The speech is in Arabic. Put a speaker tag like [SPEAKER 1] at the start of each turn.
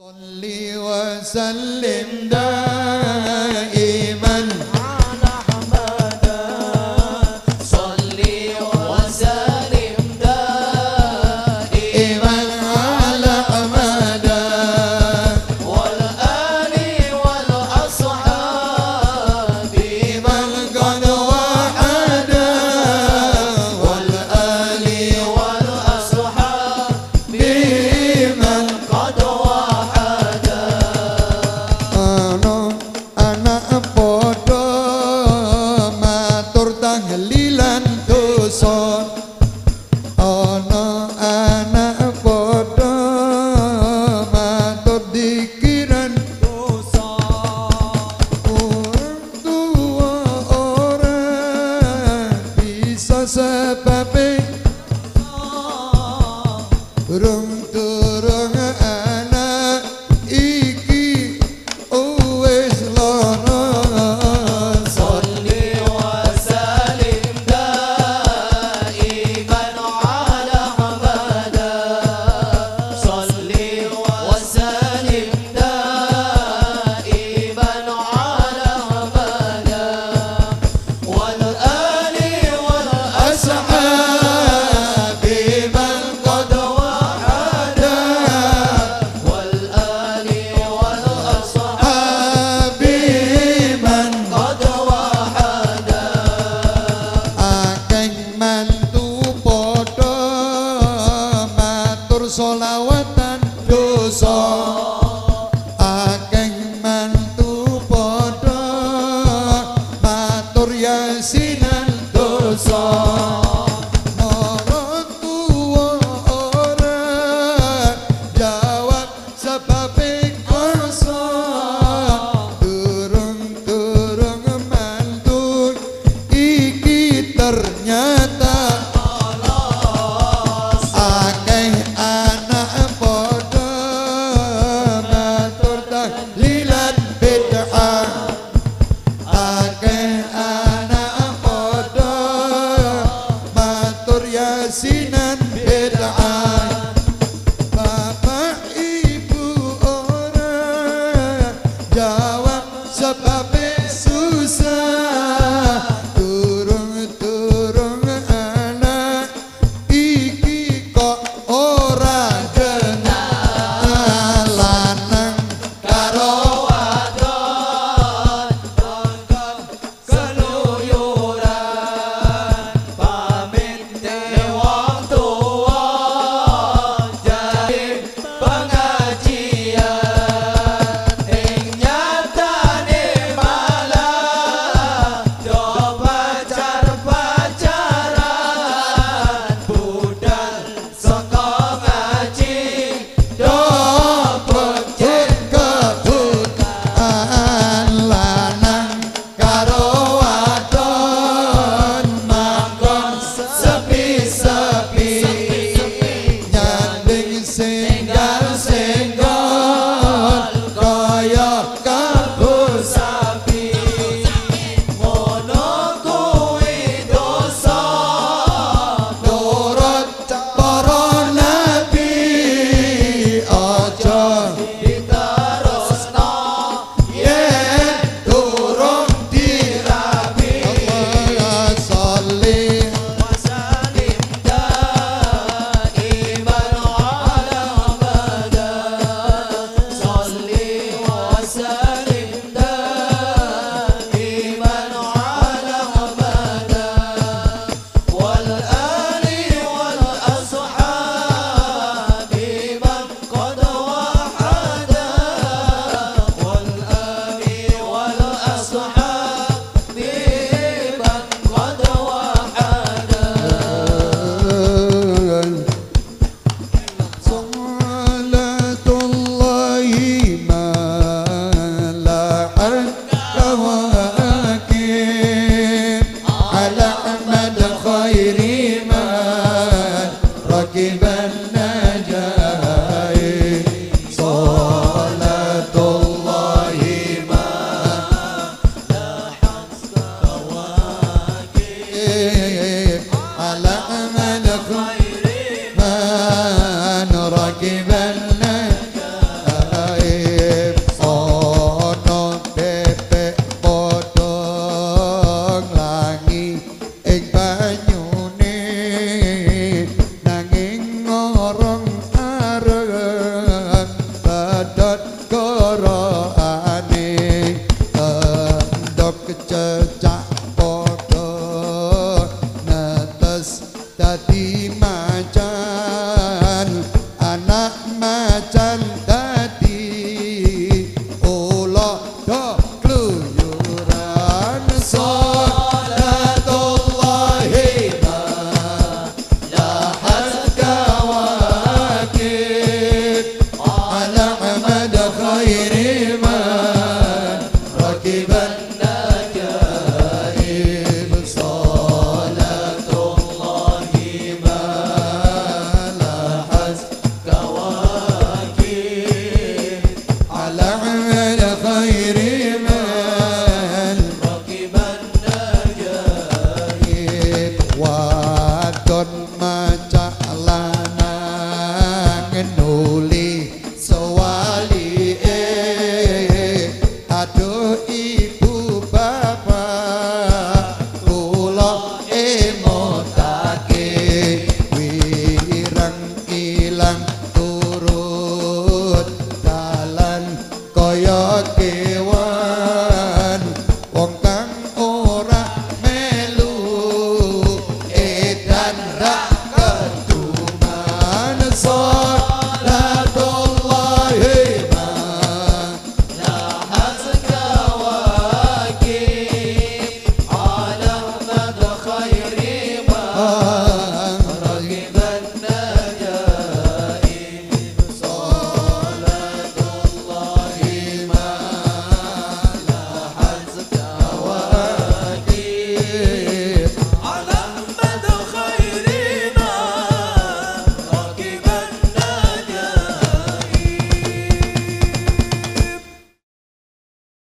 [SPEAKER 1] صلي وسلم دائما Uh, dan